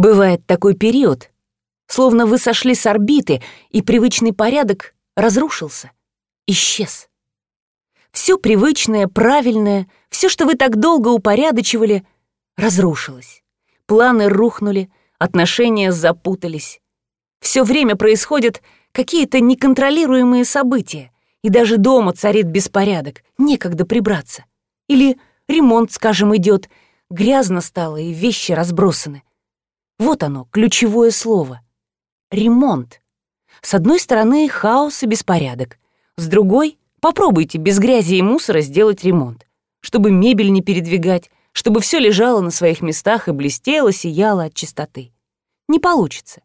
Бывает такой период, словно вы сошли с орбиты, и привычный порядок разрушился, исчез. Все привычное, правильное, все, что вы так долго упорядочивали, разрушилось. Планы рухнули, отношения запутались. Все время происходят какие-то неконтролируемые события, и даже дома царит беспорядок, некогда прибраться. Или ремонт, скажем, идет, грязно стало и вещи разбросаны. Вот оно, ключевое слово. Ремонт. С одной стороны, хаос и беспорядок. С другой, попробуйте без грязи и мусора сделать ремонт, чтобы мебель не передвигать, чтобы все лежало на своих местах и блестело, сияло от чистоты. Не получится.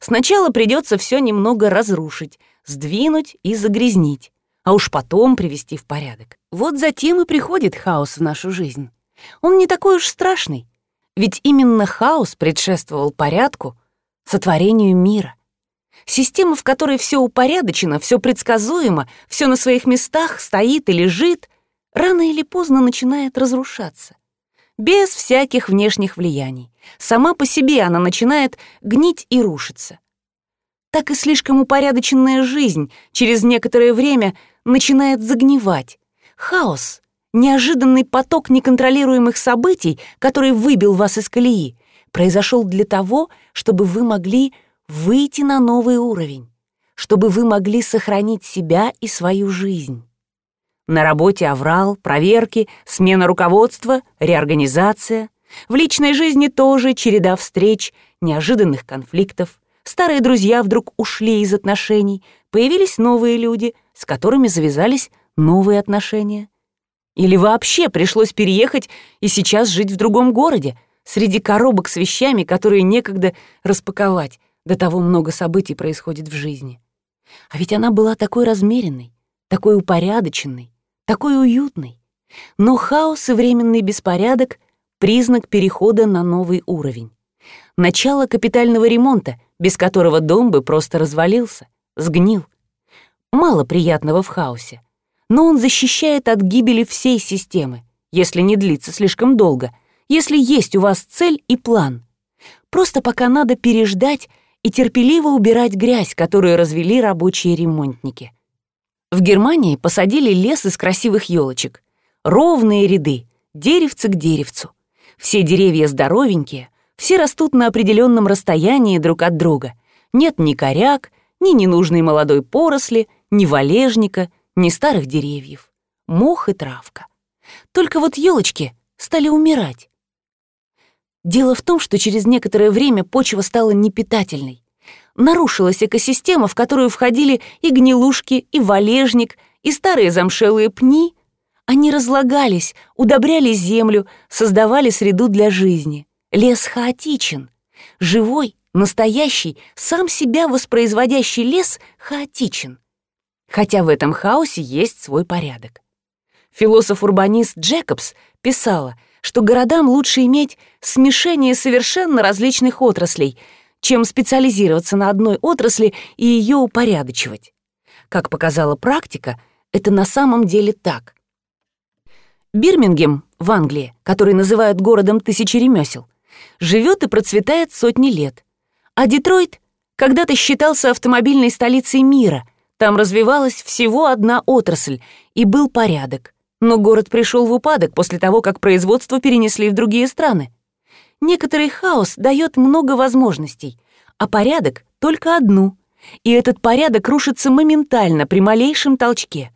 Сначала придется все немного разрушить, сдвинуть и загрязнить, а уж потом привести в порядок. Вот затем и приходит хаос в нашу жизнь. Он не такой уж страшный, ведь именно хаос предшествовал порядку, сотворению мира. Система, в которой все упорядочено, все предсказуемо, все на своих местах стоит и лежит, рано или поздно начинает разрушаться. Без всяких внешних влияний. Сама по себе она начинает гнить и рушиться. Так и слишком упорядоченная жизнь через некоторое время начинает загнивать. Хаос, неожиданный поток неконтролируемых событий, который выбил вас из колеи, произошел для того, чтобы вы могли выйти на новый уровень, чтобы вы могли сохранить себя и свою жизнь. На работе аврал, проверки, смена руководства, реорганизация. В личной жизни тоже череда встреч, неожиданных конфликтов. Старые друзья вдруг ушли из отношений, появились новые люди, с которыми завязались новые отношения. Или вообще пришлось переехать и сейчас жить в другом городе, среди коробок с вещами, которые некогда распаковать, до того много событий происходит в жизни. А ведь она была такой размеренной, такой упорядоченной, такой уютной. Но хаос и временный беспорядок — признак перехода на новый уровень. Начало капитального ремонта, без которого дом бы просто развалился, сгнил. Мало приятного в хаосе, но он защищает от гибели всей системы, если не длится слишком долго, если есть у вас цель и план. Просто пока надо переждать и терпеливо убирать грязь, которую развели рабочие ремонтники. В Германии посадили лес из красивых елочек. Ровные ряды, деревце к деревцу. Все деревья здоровенькие, все растут на определенном расстоянии друг от друга. Нет ни коряк, ни ненужной молодой поросли, ни валежника, ни старых деревьев. Мох и травка. Только вот елочки стали умирать. Дело в том, что через некоторое время почва стала непитательной нарушилась экосистема, в которую входили и гнилушки, и валежник, и старые замшелые пни. Они разлагались, удобряли землю, создавали среду для жизни. Лес хаотичен. Живой, настоящий, сам себя воспроизводящий лес хаотичен. Хотя в этом хаосе есть свой порядок. Философ-урбанист Джекобс писала, что городам лучше иметь смешение совершенно различных отраслей — чем специализироваться на одной отрасли и ее упорядочивать. Как показала практика, это на самом деле так. Бирмингем в Англии, который называют городом тысячи ремесел, живет и процветает сотни лет. А Детройт когда-то считался автомобильной столицей мира, там развивалась всего одна отрасль и был порядок. Но город пришел в упадок после того, как производство перенесли в другие страны. Некоторый хаос дает много возможностей, а порядок — только одну. И этот порядок рушится моментально при малейшем толчке.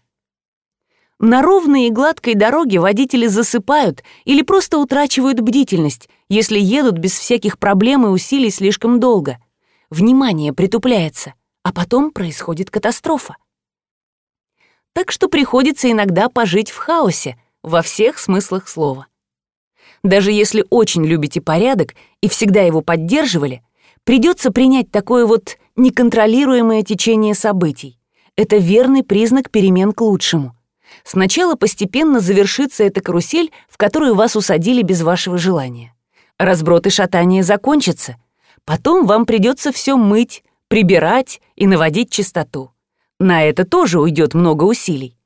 На ровной и гладкой дороге водители засыпают или просто утрачивают бдительность, если едут без всяких проблем и усилий слишком долго. Внимание притупляется, а потом происходит катастрофа. Так что приходится иногда пожить в хаосе во всех смыслах слова. Даже если очень любите порядок и всегда его поддерживали, придется принять такое вот неконтролируемое течение событий. Это верный признак перемен к лучшему. Сначала постепенно завершится эта карусель, в которую вас усадили без вашего желания. Разброд и шатание закончатся. Потом вам придется все мыть, прибирать и наводить чистоту. На это тоже уйдет много усилий.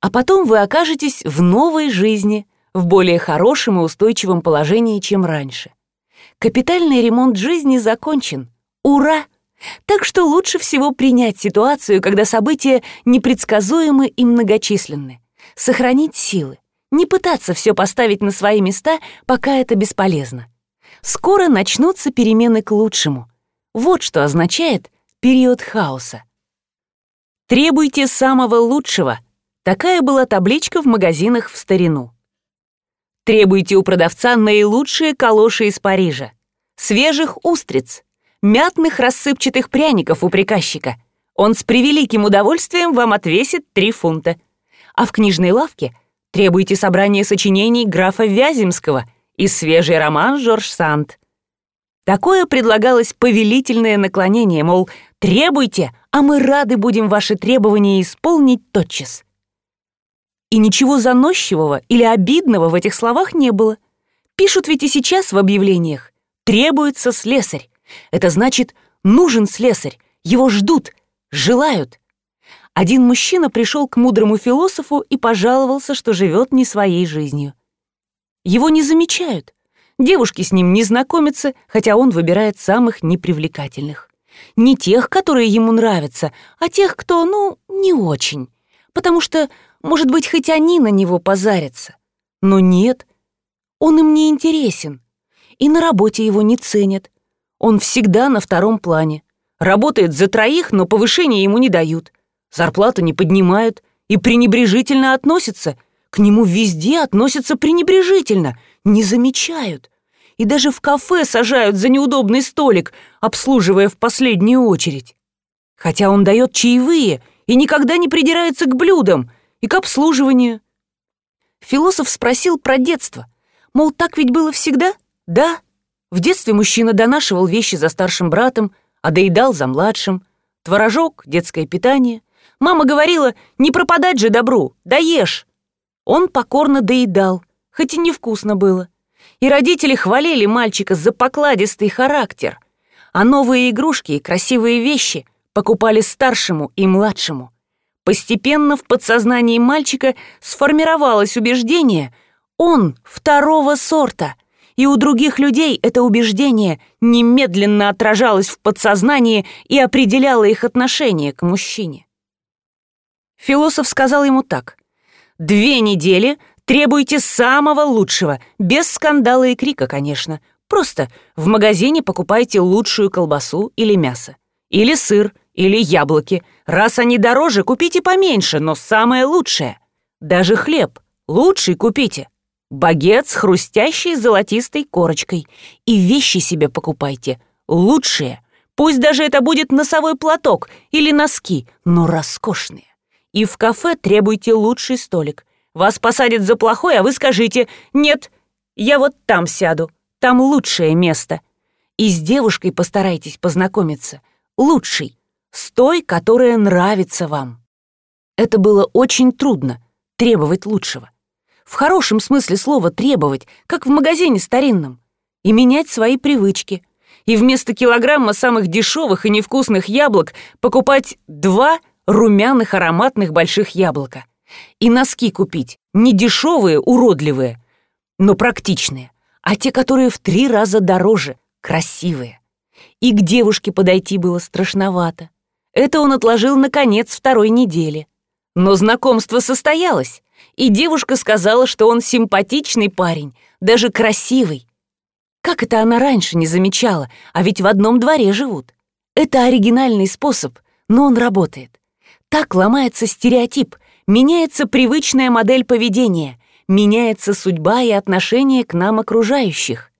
А потом вы окажетесь в новой жизни – в более хорошем и устойчивом положении, чем раньше. Капитальный ремонт жизни закончен. Ура! Так что лучше всего принять ситуацию, когда события непредсказуемы и многочисленны. Сохранить силы. Не пытаться все поставить на свои места, пока это бесполезно. Скоро начнутся перемены к лучшему. Вот что означает период хаоса. Требуйте самого лучшего. Такая была табличка в магазинах в старину. Требуйте у продавца наилучшие калоши из Парижа, свежих устриц, мятных рассыпчатых пряников у приказчика. Он с превеликим удовольствием вам отвесит три фунта. А в книжной лавке требуйте собрания сочинений графа Вяземского и свежий роман Жорж Санд. Такое предлагалось повелительное наклонение, мол, требуйте, а мы рады будем ваши требования исполнить тотчас. И ничего заносчивого или обидного в этих словах не было. Пишут ведь и сейчас в объявлениях. Требуется слесарь. Это значит, нужен слесарь, его ждут, желают. Один мужчина пришел к мудрому философу и пожаловался, что живет не своей жизнью. Его не замечают. Девушки с ним не знакомятся, хотя он выбирает самых непривлекательных. Не тех, которые ему нравятся, а тех, кто, ну, не очень. Потому что, может быть, хоть они на него позарятся. Но нет, он им не интересен. И на работе его не ценят. Он всегда на втором плане. Работает за троих, но повышения ему не дают. Зарплату не поднимают и пренебрежительно относятся. К нему везде относятся пренебрежительно, не замечают. И даже в кафе сажают за неудобный столик, обслуживая в последнюю очередь. Хотя он дает чаевые и никогда не придирается к блюдам и к обслуживанию. Философ спросил про детство. Мол, так ведь было всегда? Да, в детстве мужчина донашивал вещи за старшим братом, а доедал за младшим. Творожок, детское питание. Мама говорила, не пропадать же добру, доешь. Он покорно доедал, хоть и невкусно было. И родители хвалили мальчика за покладистый характер. А новые игрушки и красивые вещи покупали старшему и младшему. Постепенно в подсознании мальчика сформировалось убеждение «он второго сорта», и у других людей это убеждение немедленно отражалось в подсознании и определяло их отношение к мужчине. Философ сказал ему так. «Две недели требуйте самого лучшего, без скандала и крика, конечно. Просто в магазине покупайте лучшую колбасу или мясо. Или сыр, или яблоки. Раз они дороже, купите поменьше, но самое лучшее. Даже хлеб лучший купите. Багет с хрустящей золотистой корочкой. И вещи себе покупайте. Лучшие. Пусть даже это будет носовой платок или носки, но роскошные. И в кафе требуйте лучший столик. Вас посадят за плохой, а вы скажите «Нет, я вот там сяду, там лучшее место». И с девушкой постарайтесь познакомиться. Лучший, с той, которая нравится вам. Это было очень трудно, требовать лучшего в хорошем смысле слова требовать, как в магазине старинном, и менять свои привычки. И вместо килограмма самых дешевых и невкусных яблок покупать два румяных ароматных больших яблока. И носки купить, не дешевые, уродливые, но практичные, а те, которые в три раза дороже, красивые. И к девушке подойти было страшновато. Это он отложил на конец второй недели. Но знакомство состоялось и девушка сказала, что он симпатичный парень, даже красивый. Как это она раньше не замечала, а ведь в одном дворе живут. Это оригинальный способ, но он работает. Так ломается стереотип, меняется привычная модель поведения, меняется судьба и отношение к нам окружающих.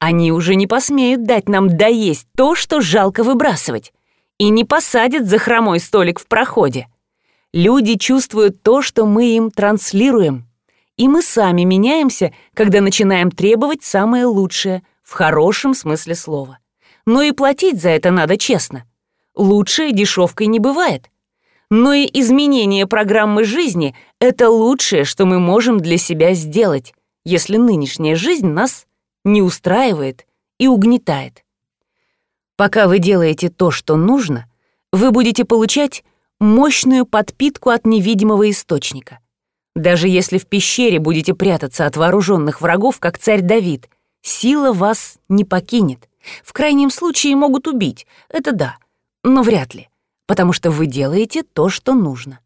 Они уже не посмеют дать нам доесть то, что жалко выбрасывать, и не посадят за хромой столик в проходе. Люди чувствуют то, что мы им транслируем. И мы сами меняемся, когда начинаем требовать самое лучшее, в хорошем смысле слова. Но и платить за это надо честно. Лучшее дешевкой не бывает. Но и изменение программы жизни — это лучшее, что мы можем для себя сделать, если нынешняя жизнь нас не устраивает и угнетает. Пока вы делаете то, что нужно, вы будете получать мощную подпитку от невидимого источника. Даже если в пещере будете прятаться от вооруженных врагов, как царь Давид, Сила вас не покинет. В крайнем случае могут убить, это да, но вряд ли, потому что вы делаете то, что нужно.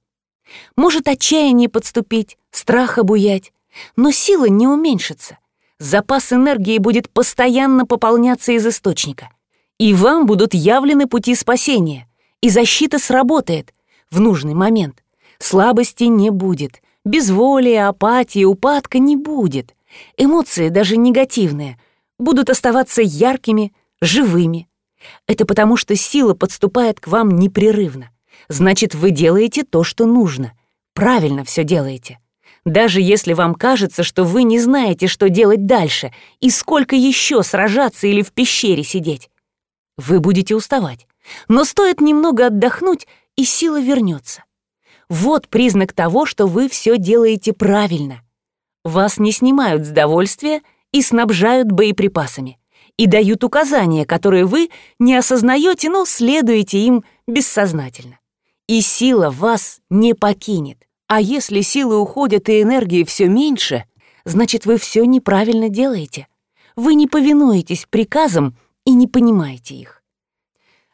Может отчаяние подступить, страх обуять, но сила не уменьшится. Запас энергии будет постоянно пополняться из источника. И вам будут явлены пути спасения, и защита сработает в нужный момент. Слабости не будет, безволия, апатии, упадка не будет. Эмоции, даже негативные, будут оставаться яркими, живыми. Это потому, что сила подступает к вам непрерывно. Значит, вы делаете то, что нужно. Правильно все делаете. Даже если вам кажется, что вы не знаете, что делать дальше и сколько еще сражаться или в пещере сидеть. Вы будете уставать. Но стоит немного отдохнуть, и сила вернется. Вот признак того, что вы все делаете правильно. Вас не снимают с довольствия и снабжают боеприпасами. И дают указания, которые вы не осознаете, но следуете им бессознательно. И сила вас не покинет. А если силы уходят и энергии все меньше, значит, вы все неправильно делаете. Вы не повинуетесь приказам и не понимаете их.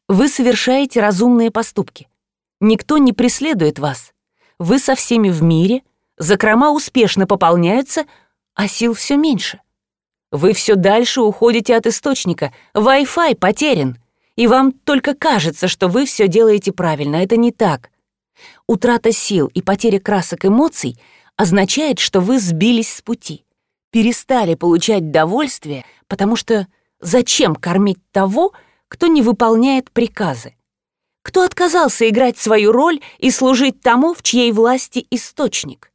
Вы совершаете разумные поступки. Никто не преследует вас. Вы со всеми в мире, закрома успешно пополняются, а сил все меньше. Вы все дальше уходите от источника, Wi-Fi потерян, и вам только кажется, что вы все делаете правильно. Это не так. Утрата сил и потеря красок эмоций означает, что вы сбились с пути, перестали получать довольствие, потому что зачем кормить того, кто не выполняет приказы? Кто отказался играть свою роль и служить тому, в чьей власти источник?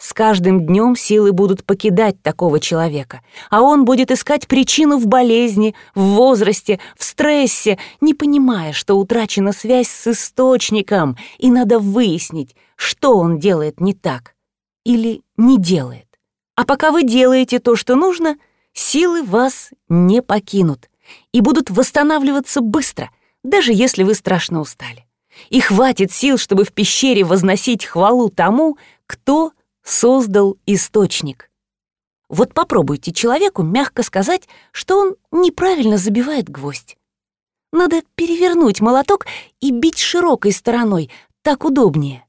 С каждым днем силы будут покидать такого человека, а он будет искать причину в болезни, в возрасте, в стрессе, не понимая, что утрачена связь с источником, и надо выяснить, что он делает не так или не делает. А пока вы делаете то, что нужно, силы вас не покинут и будут восстанавливаться быстро, даже если вы страшно устали. И хватит сил, чтобы в пещере возносить хвалу тому, кто создал источник. Вот попробуйте человеку мягко сказать, что он неправильно забивает гвоздь. Надо перевернуть молоток и бить широкой стороной, так удобнее.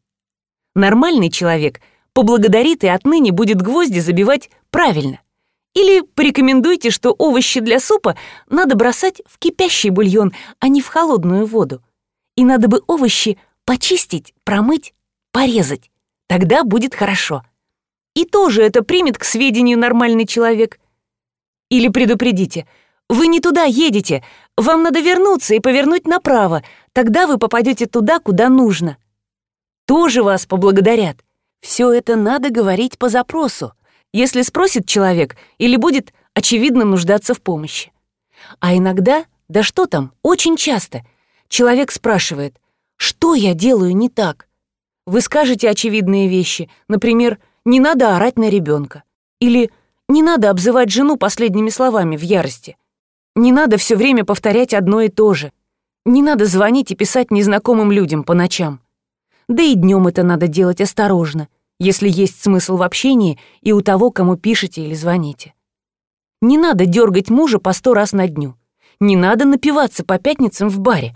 Нормальный человек поблагодарит и отныне будет гвозди забивать правильно. Или порекомендуйте, что овощи для супа надо бросать в кипящий бульон, а не в холодную воду. И надо бы овощи почистить, промыть, порезать. Тогда будет хорошо. И тоже это примет к сведению нормальный человек. Или предупредите, вы не туда едете, вам надо вернуться и повернуть направо, тогда вы попадете туда, куда нужно. Тоже вас поблагодарят. Все это надо говорить по запросу, если спросит человек или будет очевидно нуждаться в помощи. А иногда, да что там, очень часто, человек спрашивает, что я делаю не так? Вы скажете очевидные вещи, например, «не надо орать на ребенка» или «не надо обзывать жену последними словами в ярости», «не надо все время повторять одно и то же», «не надо звонить и писать незнакомым людям по ночам». Да и днем это надо делать осторожно, если есть смысл в общении и у того, кому пишете или звоните. Не надо дергать мужа по сто раз на дню. Не надо напиваться по пятницам в баре.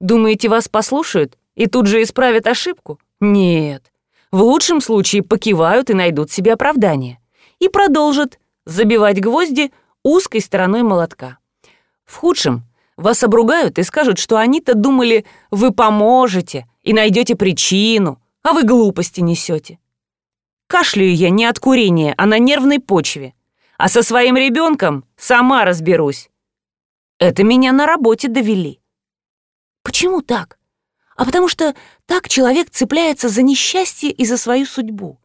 Думаете, вас послушают и тут же исправят ошибку? Нет. В лучшем случае покивают и найдут себе оправдание. И продолжат забивать гвозди узкой стороной молотка. В худшем вас обругают и скажут, что они-то думали, вы поможете и найдете причину, а вы глупости несете. Кашляю я не от курения, а на нервной почве. А со своим ребенком сама разберусь. Это меня на работе довели. Почему так? А потому что так человек цепляется за несчастье и за свою судьбу.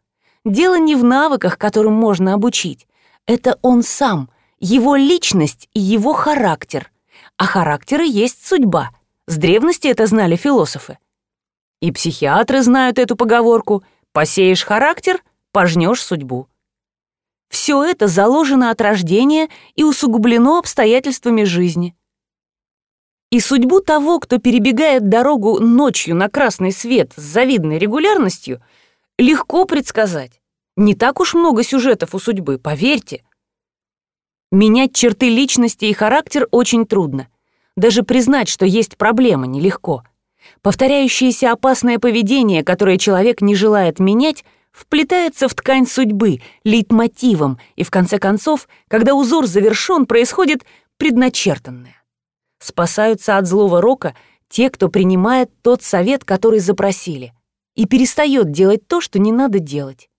Дело не в навыках, которым можно обучить. Это он сам, его личность и его характер. А характеры есть судьба. С древности это знали философы. И психиатры знают эту поговорку «посеешь характер, пожнешь судьбу». Все это заложено от рождения и усугублено обстоятельствами жизни. И судьбу того, кто перебегает дорогу ночью на красный свет с завидной регулярностью, легко предсказать. Не так уж много сюжетов у судьбы, поверьте. Менять черты личности и характер очень трудно. Даже признать, что есть проблема, нелегко. Повторяющееся опасное поведение, которое человек не желает менять, вплетается в ткань судьбы, лейтмотивом, и в конце концов, когда узор завершен, происходит предначертанное. Спасаются от злого рока те, кто принимает тот совет, который запросили, и перестает делать то, что не надо делать.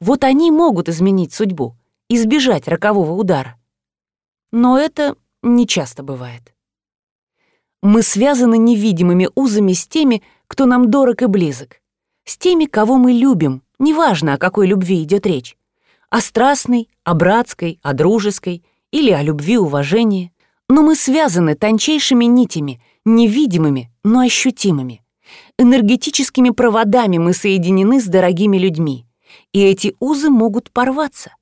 Вот они могут изменить судьбу, избежать рокового удара. Но это не часто бывает. Мы связаны невидимыми узами с теми, кто нам дорог и близок, с теми, кого мы любим, неважно, о какой любви идет речь, о страстной, о братской, о дружеской или о любви уважении. Но мы связаны тончайшими нитями, невидимыми, но ощутимыми. Энергетическими проводами мы соединены с дорогими людьми, и эти узы могут порваться.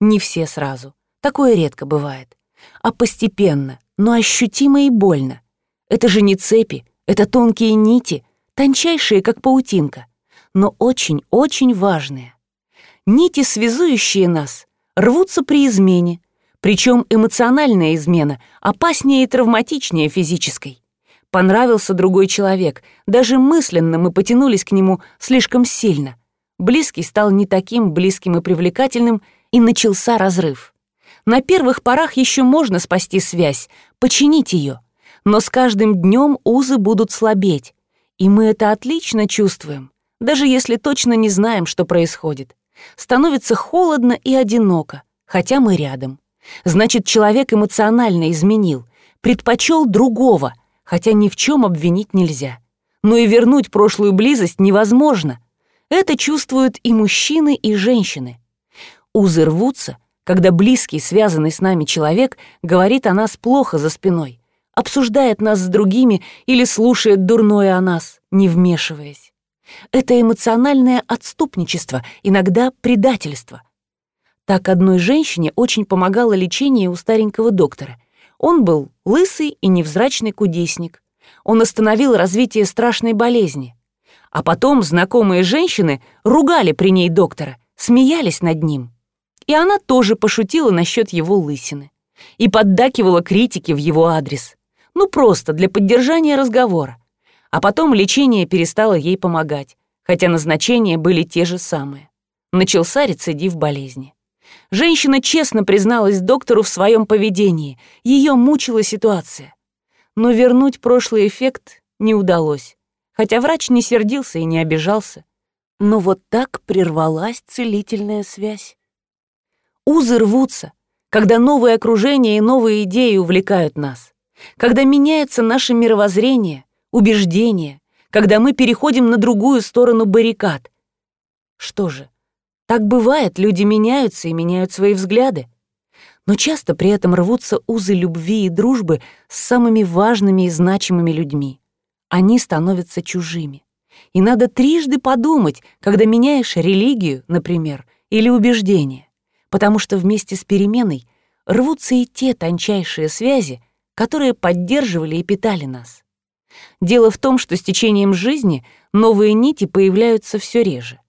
Не все сразу, такое редко бывает, а постепенно, но ощутимо и больно. Это же не цепи, это тонкие нити, тончайшие, как паутинка, но очень-очень важные. Нити, связующие нас, рвутся при измене, причем эмоциональная измена опаснее и травматичнее физической. Понравился другой человек, даже мысленно мы потянулись к нему слишком сильно. Близкий стал не таким близким и привлекательным, и начался разрыв. На первых порах еще можно спасти связь, починить ее, но с каждым днем узы будут слабеть, и мы это отлично чувствуем, даже если точно не знаем, что происходит. Становится холодно и одиноко, хотя мы рядом. Значит, человек эмоционально изменил, предпочел другого, хотя ни в чем обвинить нельзя. Но и вернуть прошлую близость невозможно. Это чувствуют и мужчины, и женщины. Узы рвутся, когда близкий, связанный с нами человек говорит о нас плохо за спиной, обсуждает нас с другими или слушает дурное о нас, не вмешиваясь. Это эмоциональное отступничество, иногда предательство — так одной женщине очень помогало лечение у старенького доктора. Он был лысый и невзрачный кудесник. Он остановил развитие страшной болезни. А потом знакомые женщины ругали при ней доктора, смеялись над ним. И она тоже пошутила насчет его лысины. И поддакивала критике в его адрес. Ну, просто для поддержания разговора. А потом лечение перестало ей помогать, хотя назначения были те же самые. Начался рецидив болезни. Женщина честно призналась доктору в своем поведении. Ее мучила ситуация. Но вернуть прошлый эффект не удалось. Хотя врач не сердился и не обижался. Но вот так прервалась целительная связь. Узы рвутся, когда новые окружения и новые идеи увлекают нас. Когда меняется наше мировоззрение, убеждение, когда мы переходим на другую сторону баррикад. Что же, так бывает, люди меняются и меняют свои взгляды. Но часто при этом рвутся узы любви и дружбы с самыми важными и значимыми людьми. Они становятся чужими. И надо трижды подумать, когда меняешь религию, например, или убеждение, потому что вместе с переменой рвутся и те тончайшие связи, которые поддерживали и питали нас. Дело в том, что с течением жизни новые нити появляются все реже.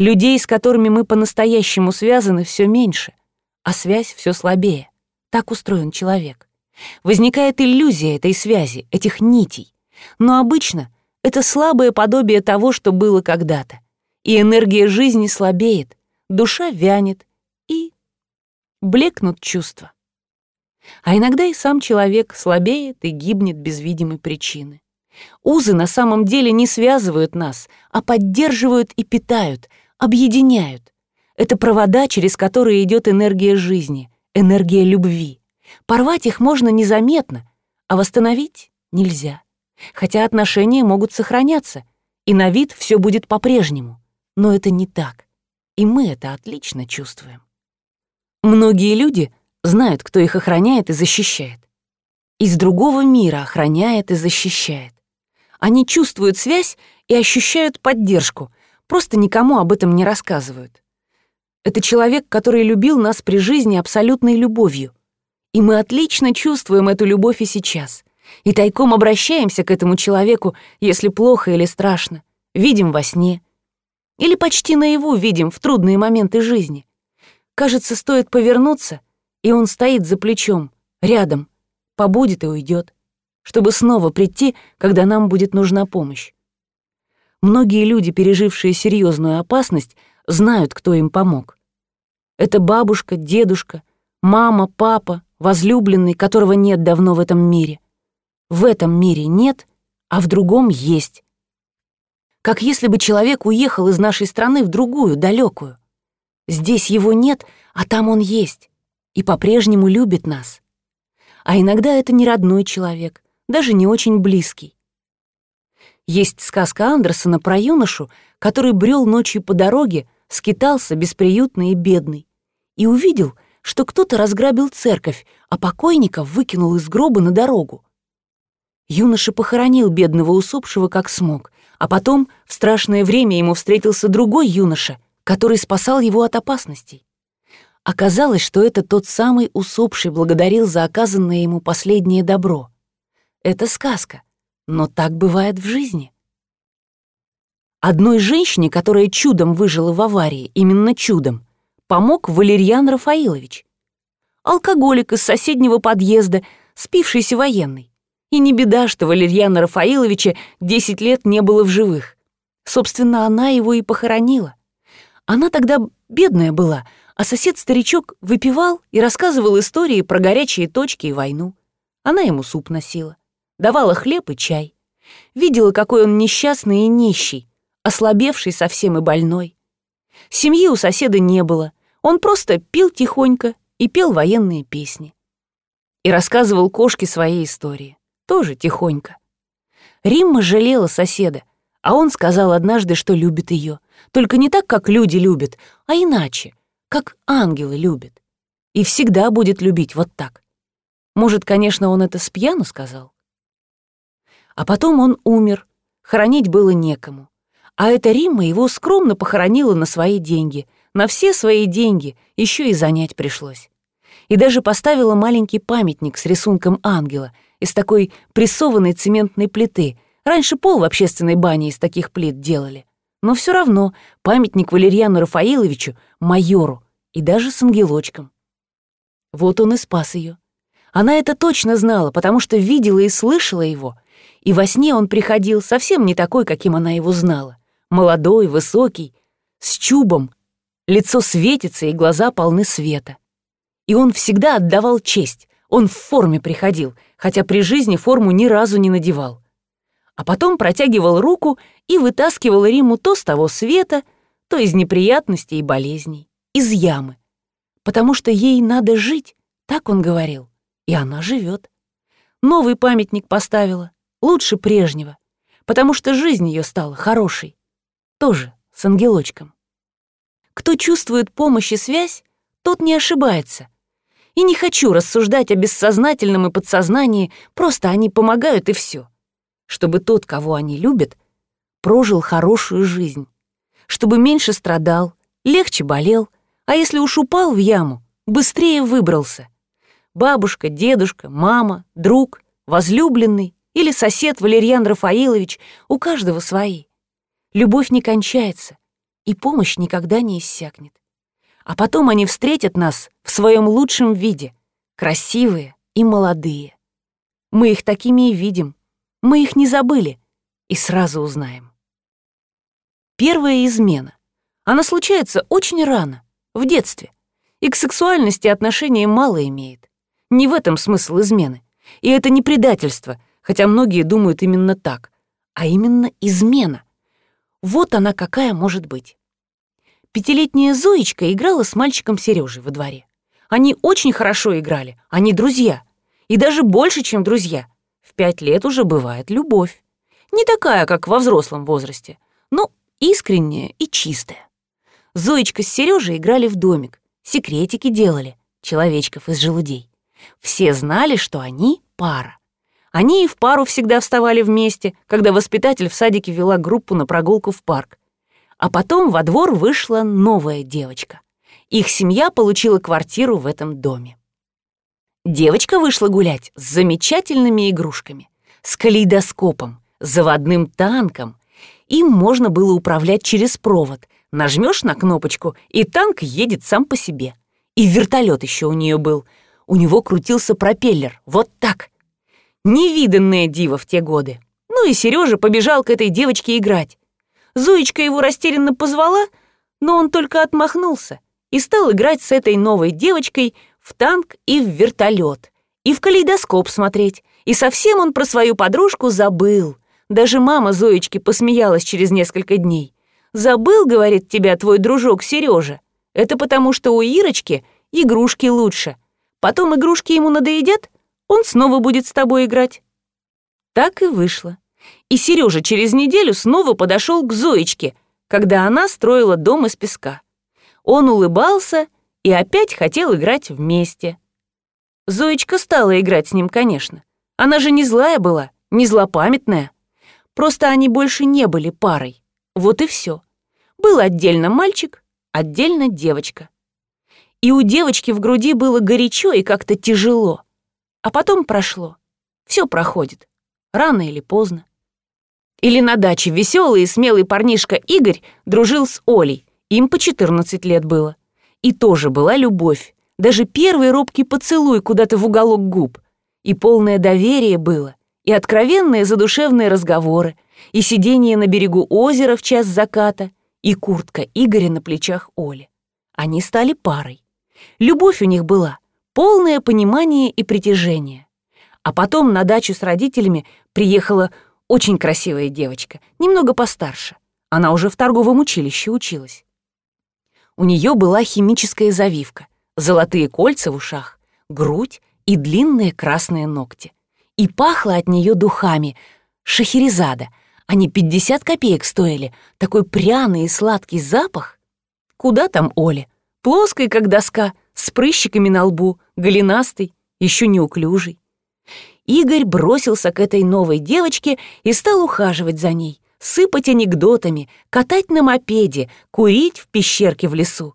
Людей, с которыми мы по-настоящему связаны, все меньше, а связь все слабее. Так устроен человек. Возникает иллюзия этой связи, этих нитей. Но обычно это слабое подобие того, что было когда-то. И энергия жизни слабеет, душа вянет, и блекнут чувства. А иногда и сам человек слабеет и гибнет без видимой причины. Узы на самом деле не связывают нас, а поддерживают и питают, объединяют. Это провода, через которые идет энергия жизни, энергия любви. Порвать их можно незаметно, а восстановить нельзя. Хотя отношения могут сохраняться, и на вид все будет по-прежнему. Но это не так, и мы это отлично чувствуем. Многие люди знают, кто их охраняет и защищает. Из другого мира охраняет и защищает. Они чувствуют связь и ощущают поддержку, просто никому об этом не рассказывают. Это человек, который любил нас при жизни абсолютной любовью. И мы отлично чувствуем эту любовь и сейчас. И тайком обращаемся к этому человеку, если плохо или страшно. Видим во сне. Или почти наяву видим в трудные моменты жизни. Кажется, стоит повернуться, И он стоит за плечом, рядом, побудет и уйдет, чтобы снова прийти, когда нам будет нужна помощь. Многие люди, пережившие серьезную опасность, знают, кто им помог. Это бабушка, дедушка, мама, папа, возлюбленный, которого нет давно в этом мире. В этом мире нет, а в другом есть. Как если бы человек уехал из нашей страны в другую, далекую. Здесь его нет, а там он есть. И по-прежнему любит нас. А иногда это не родной человек, даже не очень близкий. Есть сказка Андерсона про юношу, который брел ночью по дороге, скитался бесприютный и бедный, и увидел, что кто-то разграбил церковь, а покойника выкинул из гроба на дорогу. Юноша похоронил бедного усопшего как смог, а потом в страшное время ему встретился другой юноша, который спасал его от опасностей. Оказалось, что это тот самый усопший благодарил за оказанное ему последнее добро. Это сказка, но так бывает в жизни. Одной женщине, которая чудом выжила в аварии, именно чудом, помог Валерьян Рафаилович. Алкоголик из соседнего подъезда, спившийся военный. И не беда, что Валерьяна Рафаиловича 10 лет не было в живых. Собственно, она его и похоронила. Она тогда бедная была, а сосед-старичок выпивал и рассказывал истории про горячие точки и войну. Она ему суп носила, давала хлеб и чай. Видела, какой он несчастный и нищий, ослабевший совсем и больной. Семьи у соседа не было, он просто пил тихонько и пел военные песни. И рассказывал кошке свои истории тоже тихонько. Римма жалела соседа, а он сказал однажды, что любит ее. Только не так, как люди любят, а иначе, как ангелы любят. И всегда будет любить вот так. Может, конечно, он это с пьяну сказал? А потом он умер, хоронить было некому. А эта Римма его скромно похоронила на свои деньги, на все свои деньги, еще и занять пришлось. И даже поставила маленький памятник с рисунком ангела — из такой прессованной цементной плиты. Раньше пол в общественной бане из таких плит делали. Но все равно памятник Валерьяну Рафаиловичу, майору, и даже с ангелочком. Вот он и спас ее. Она это точно знала, потому что видела и слышала его. И во сне он приходил совсем не такой, каким она его знала. Молодой, высокий, с чубом. Лицо светится, и глаза полны света. И он всегда отдавал честь. Он в форме приходил, хотя при жизни форму ни разу не надевал. А потом протягивал руку и вытаскивал Риму то с того света, то из неприятностей и болезней, из ямы. Потому что ей надо жить, так он говорил, и она живет. Новый памятник поставила, лучше прежнего, потому что жизнь ее стала хорошей, тоже с ангелочком. Кто чувствует помощь и связь, тот не ошибается — и не хочу рассуждать о бессознательном и подсознании, просто они помогают и все. Чтобы тот, кого они любят, прожил хорошую жизнь. Чтобы меньше страдал, легче болел, а если уж упал в яму, быстрее выбрался. Бабушка, дедушка, мама, друг, возлюбленный или сосед Валерьян Рафаилович, у каждого свои. Любовь не кончается, и помощь никогда не иссякнет. А потом они встретят нас в своем лучшем виде, красивые и молодые. Мы их такими и видим. Мы их не забыли и сразу узнаем. Первая измена. Она случается очень рано, в детстве, и к сексуальности отношения мало имеет. Не в этом смысл измены. И это не предательство, хотя многие думают именно так, а именно измена. Вот она какая может быть. Пятилетняя Зоечка играла с мальчиком Сережей во дворе. Они очень хорошо играли, они друзья. И даже больше, чем друзья. В пять лет уже бывает любовь. Не такая, как во взрослом возрасте, но искренняя и чистая. Зоечка с Сережей играли в домик, секретики делали, человечков из желудей. Все знали, что они пара. Они и в пару всегда вставали вместе, когда воспитатель в садике вела группу на прогулку в парк. А потом во двор вышла новая девочка. Их семья получила квартиру в этом доме. Девочка вышла гулять с замечательными игрушками, с калейдоскопом, заводным танком. Им можно было управлять через провод. Нажмешь на кнопочку, и танк едет сам по себе. И вертолет еще у нее был. У него крутился пропеллер. Вот так. Невиданное диво в те годы. Ну и Сережа побежал к этой девочке играть. Зоечка его растерянно позвала, но он только отмахнулся и стал играть с этой новой девочкой в танк и в вертолет, и в калейдоскоп смотреть. И совсем он про свою подружку забыл. Даже мама Зоечки посмеялась через несколько дней. «Забыл, — говорит тебя твой дружок Сережа. Это потому, что у Ирочки игрушки лучше. Потом игрушки ему надоедят, он снова будет с тобой играть». Так и вышло. И Сережа через неделю снова подошел к Зоечке, когда она строила дом из песка. Он улыбался и опять хотел играть вместе. Зоечка стала играть с ним, конечно. Она же не злая была, не злопамятная. Просто они больше не были парой. Вот и все. Был отдельно мальчик, отдельно девочка. И у девочки в груди было горячо и как-то тяжело. А потом прошло. Все проходит. Рано или поздно. Или на даче веселый и смелый парнишка Игорь дружил с Олей. Им по 14 лет было. И тоже была любовь. Даже первый робкий поцелуй куда-то в уголок губ. И полное доверие было. И откровенные задушевные разговоры. И сидение на берегу озера в час заката. И куртка Игоря на плечах Оли. Они стали парой. Любовь у них была. Полное понимание и притяжение. А потом на дачу с родителями приехала очень красивая девочка, немного постарше. Она уже в торговом училище училась. У нее была химическая завивка, золотые кольца в ушах, грудь и длинные красные ногти. И пахло от нее духами шахерезада. Они 50 копеек стоили, такой пряный и сладкий запах. Куда там Оле? Плоской, как доска, с прыщиками на лбу, голенастый, еще неуклюжий. Игорь бросился к этой новой девочке и стал ухаживать за ней, сыпать анекдотами, катать на мопеде, курить в пещерке в лесу.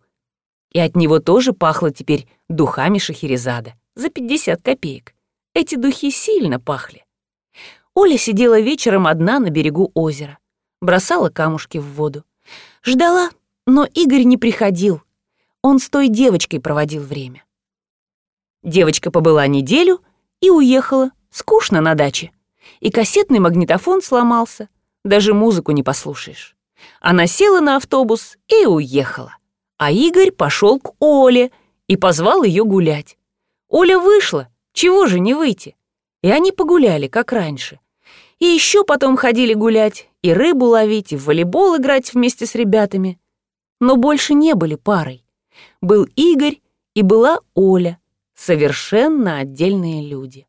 И от него тоже пахло теперь духами Шахерезада за 50 копеек. Эти духи сильно пахли. Оля сидела вечером одна на берегу озера, бросала камушки в воду. Ждала, но Игорь не приходил. Он с той девочкой проводил время. Девочка побыла неделю и уехала, Скучно на даче. И кассетный магнитофон сломался. Даже музыку не послушаешь. Она села на автобус и уехала. А Игорь пошел к Оле и позвал ее гулять. Оля вышла, чего же не выйти? И они погуляли, как раньше. И еще потом ходили гулять, и рыбу ловить, и в волейбол играть вместе с ребятами. Но больше не были парой. Был Игорь и была Оля, совершенно отдельные люди.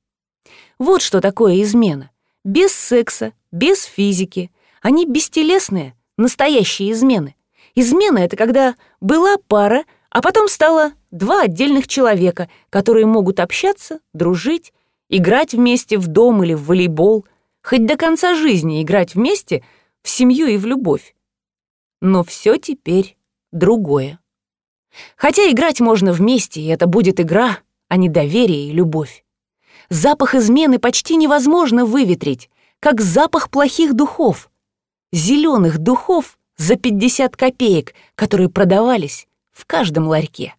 Вот что такое измена. Без секса, без физики. Они бестелесные, настоящие измены. Измена — это когда была пара, а потом стало два отдельных человека, которые могут общаться, дружить, играть вместе в дом или в волейбол, хоть до конца жизни играть вместе в семью и в любовь. Но все теперь другое. Хотя играть можно вместе, и это будет игра, а не доверие и любовь. Запах измены почти невозможно выветрить, как запах плохих духов. Зеленых духов за 50 копеек, которые продавались в каждом ларьке.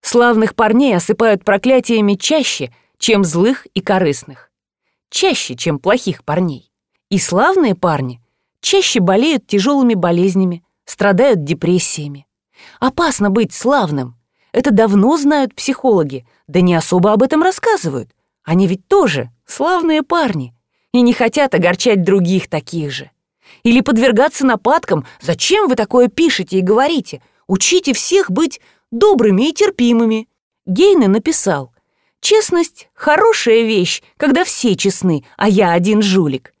Славных парней осыпают проклятиями чаще, чем злых и корыстных. Чаще, чем плохих парней. И славные парни чаще болеют тяжелыми болезнями, страдают депрессиями. Опасно быть славным. Это давно знают психологи, да не особо об этом рассказывают. Они ведь тоже славные парни и не хотят огорчать других таких же. Или подвергаться нападкам. Зачем вы такое пишете и говорите? Учите всех быть добрыми и терпимыми. Гейне написал, «Честность — хорошая вещь, когда все честны, а я один жулик».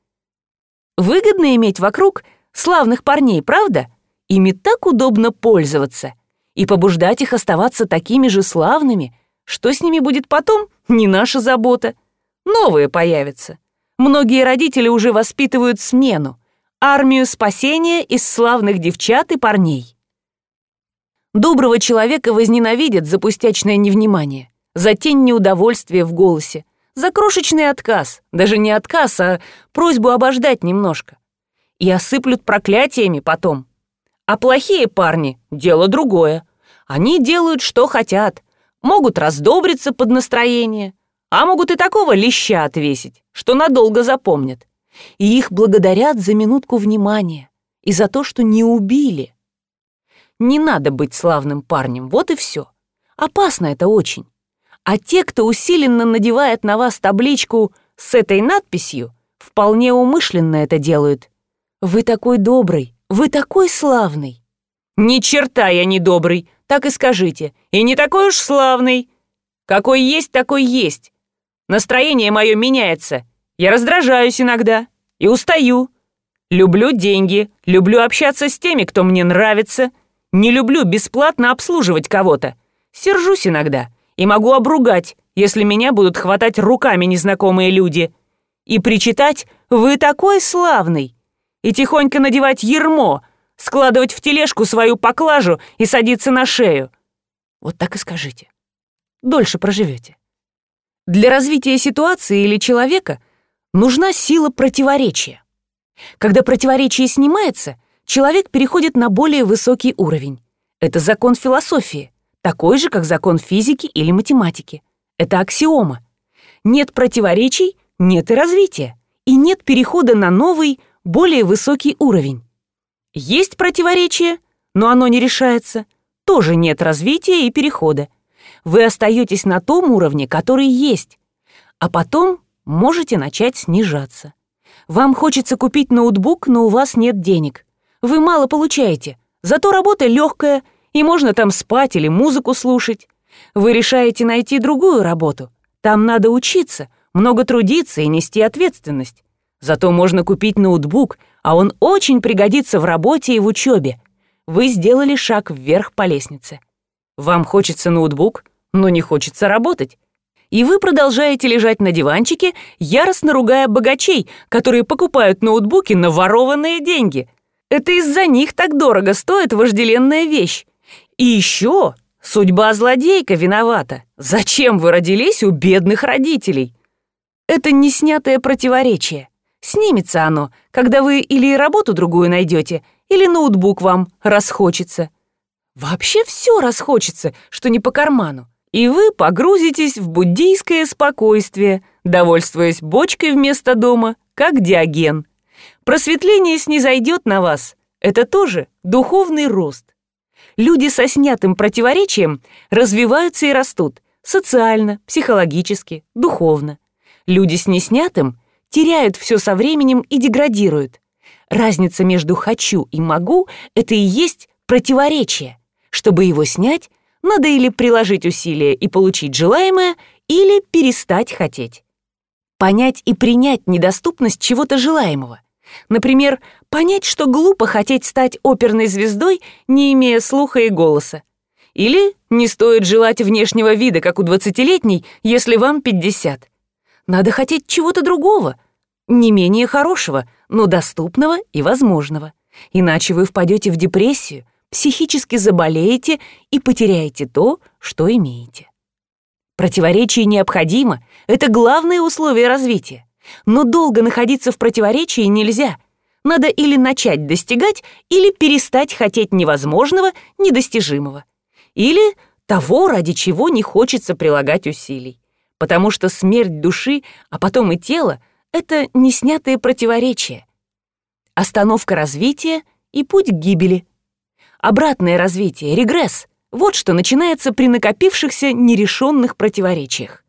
Выгодно иметь вокруг славных парней, правда? Ими так удобно пользоваться и побуждать их оставаться такими же славными — что с ними будет потом, не наша забота. Новые появятся. Многие родители уже воспитывают смену, армию спасения из славных девчат и парней. Доброго человека возненавидят за пустячное невнимание, за тень неудовольствия в голосе, за крошечный отказ, даже не отказ, а просьбу обождать немножко. И осыплют проклятиями потом. А плохие парни — дело другое. Они делают, что хотят. Могут раздобриться под настроение, а могут и такого леща отвесить, что надолго запомнят. И их благодарят за минутку внимания и за то, что не убили. Не надо быть славным парнем, вот и все. Опасно это очень. А те, кто усиленно надевает на вас табличку с этой надписью, вполне умышленно это делают. Вы такой добрый, вы такой славный. Ни черта я не добрый, так и скажите. И не такой уж славный. Какой есть, такой есть. Настроение мое меняется. Я раздражаюсь иногда и устаю. Люблю деньги, люблю общаться с теми, кто мне нравится. Не люблю бесплатно обслуживать кого-то. Сержусь иногда и могу обругать, если меня будут хватать руками незнакомые люди. И причитать «Вы такой славный!» И тихонько надевать ермо, складывать в тележку свою поклажу и садиться на шею. Вот так и скажите. Дольше проживете. Для развития ситуации или человека нужна сила противоречия. Когда противоречие снимается, человек переходит на более высокий уровень. Это закон философии, такой же, как закон физики или математики. Это аксиома. Нет противоречий, нет и развития. И нет перехода на новый, более высокий уровень. Есть противоречие, но оно не решается. Тоже нет развития и перехода. Вы остаетесь на том уровне, который есть. А потом можете начать снижаться. Вам хочется купить ноутбук, но у вас нет денег. Вы мало получаете, зато работа легкая, и можно там спать или музыку слушать. Вы решаете найти другую работу. Там надо учиться, много трудиться и нести ответственность. Зато можно купить ноутбук, а он очень пригодится в работе и в учебе. Вы сделали шаг вверх по лестнице. Вам хочется ноутбук, но не хочется работать. И вы продолжаете лежать на диванчике, яростно ругая богачей, которые покупают ноутбуки на ворованные деньги. Это из-за них так дорого стоит вожделенная вещь. И еще судьба злодейка виновата. Зачем вы родились у бедных родителей? Это не снятое противоречие. Снимется оно, когда вы или работу другую найдете, или ноутбук вам расхочется. Вообще все расхочется, что не по карману. И вы погрузитесь в буддийское спокойствие, довольствуясь бочкой вместо дома, как диоген. Просветление снизойдет на вас. Это тоже духовный рост. Люди со снятым противоречием развиваются и растут социально, психологически, духовно. Люди с неснятым теряют все со временем и деградируют. Разница между «хочу» и «могу» — это и есть противоречие. Чтобы его снять, надо или приложить усилия и получить желаемое, или перестать хотеть. Понять и принять недоступность чего-то желаемого. Например, понять, что глупо хотеть стать оперной звездой, не имея слуха и голоса. Или не стоит желать внешнего вида, как у двадцатилетней, если вам 50. Надо хотеть чего-то другого, не менее хорошего, но доступного и возможного. Иначе вы впадете в депрессию, психически заболеете и потеряете то, что имеете. Противоречие необходимо, это главное условие развития. Но долго находиться в противоречии нельзя. Надо или начать достигать, или перестать хотеть невозможного, недостижимого. Или того, ради чего не хочется прилагать усилий потому что смерть души, а потом и тела — это неснятые противоречия. Остановка развития и путь к гибели. Обратное развитие, регресс — вот что начинается при накопившихся нерешенных противоречиях.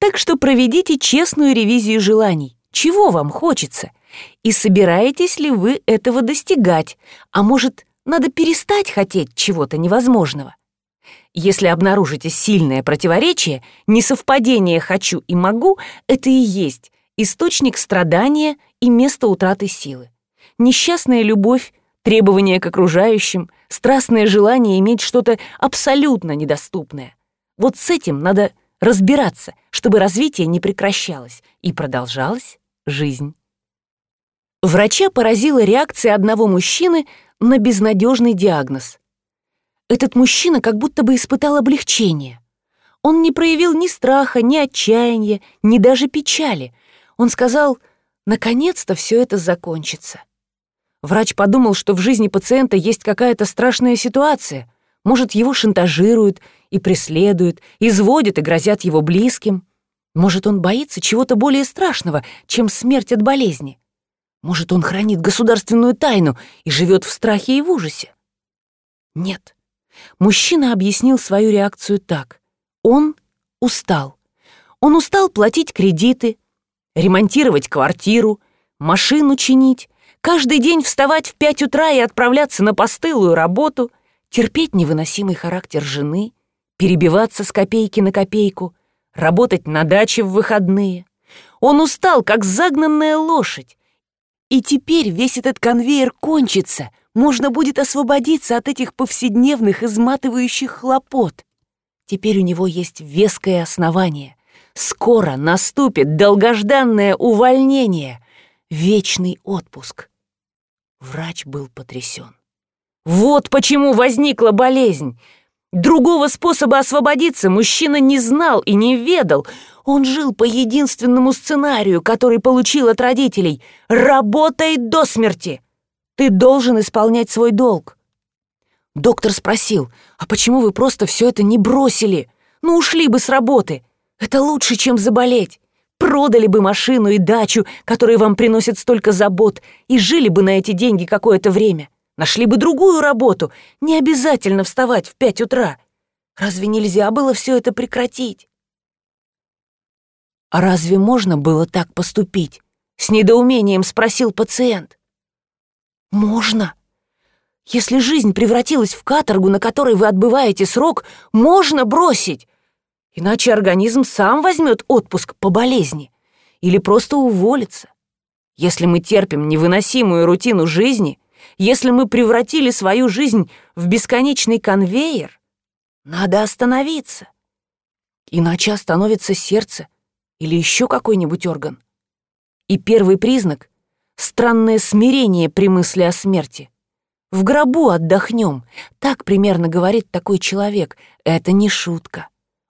Так что проведите честную ревизию желаний. Чего вам хочется? И собираетесь ли вы этого достигать? А может, надо перестать хотеть чего-то невозможного? Если обнаружите сильное противоречие, несовпадение «хочу» и «могу» — это и есть источник страдания и место утраты силы. Несчастная любовь, требования к окружающим, страстное желание иметь что-то абсолютно недоступное. Вот с этим надо разбираться, чтобы развитие не прекращалось и продолжалась жизнь. Врача поразила реакция одного мужчины на безнадежный диагноз. Этот мужчина как будто бы испытал облегчение. Он не проявил ни страха, ни отчаяния, ни даже печали. Он сказал, наконец-то все это закончится. Врач подумал, что в жизни пациента есть какая-то страшная ситуация. Может, его шантажируют и преследуют, изводят и грозят его близким. Может, он боится чего-то более страшного, чем смерть от болезни. Может, он хранит государственную тайну и живет в страхе и в ужасе. Нет. Мужчина объяснил свою реакцию так. Он устал. Он устал платить кредиты, ремонтировать квартиру, машину чинить, каждый день вставать в пять утра и отправляться на постылую работу, терпеть невыносимый характер жены, перебиваться с копейки на копейку, работать на даче в выходные. Он устал, как загнанная лошадь. И теперь весь этот конвейер кончится, можно будет освободиться от этих повседневных изматывающих хлопот. Теперь у него есть веское основание. Скоро наступит долгожданное увольнение, вечный отпуск. Врач был потрясен. Вот почему возникла болезнь. Другого способа освободиться мужчина не знал и не ведал. Он жил по единственному сценарию, который получил от родителей. «Работай до смерти! Ты должен исполнять свой долг!» Доктор спросил, «А почему вы просто все это не бросили? Ну, ушли бы с работы. Это лучше, чем заболеть. Продали бы машину и дачу, которые вам приносят столько забот, и жили бы на эти деньги какое-то время. Нашли бы другую работу, не обязательно вставать в пять утра. Разве нельзя было все это прекратить? А разве можно было так поступить? С недоумением спросил пациент. Можно. Если жизнь превратилась в каторгу, на которой вы отбываете срок, можно бросить. Иначе организм сам возьмет отпуск по болезни или просто уволится. Если мы терпим невыносимую рутину жизни — если мы превратили свою жизнь в бесконечный конвейер, надо остановиться. Иначе остановится сердце или еще какой-нибудь орган. И первый признак — странное смирение при мысли о смерти. В гробу отдохнем, так примерно говорит такой человек. Это не шутка.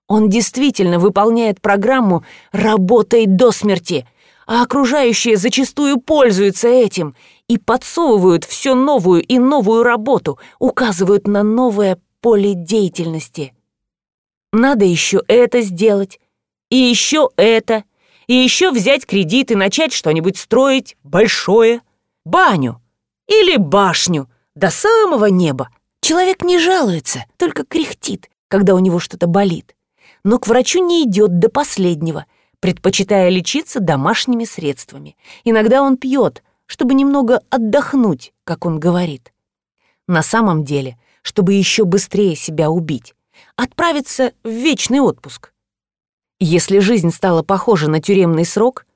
Он действительно выполняет программу «Работай до смерти», а окружающие зачастую пользуются этим и подсовывают все новую и новую работу, указывают на новое поле деятельности. Надо еще это сделать, и еще это, и еще взять кредит и начать что-нибудь строить большое, баню или башню до самого неба. Человек не жалуется, только кряхтит, когда у него что-то болит. Но к врачу не идет до последнего – предпочитая лечиться домашними средствами. Иногда он пьет, чтобы немного отдохнуть, как он говорит. На самом деле, чтобы еще быстрее себя убить, отправиться в вечный отпуск. Если жизнь стала похожа на тюремный срок,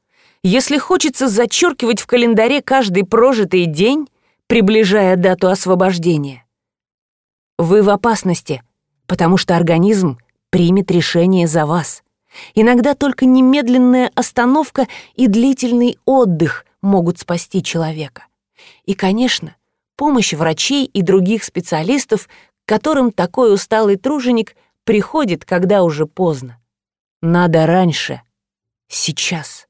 если хочется зачеркивать в календаре каждый прожитый день, приближая дату освобождения, вы в опасности, потому что организм примет решение за вас. Иногда только немедленная остановка и длительный отдых могут спасти человека. И, конечно, помощь врачей и других специалистов, к которым такой усталый труженик приходит, когда уже поздно. Надо раньше. Сейчас.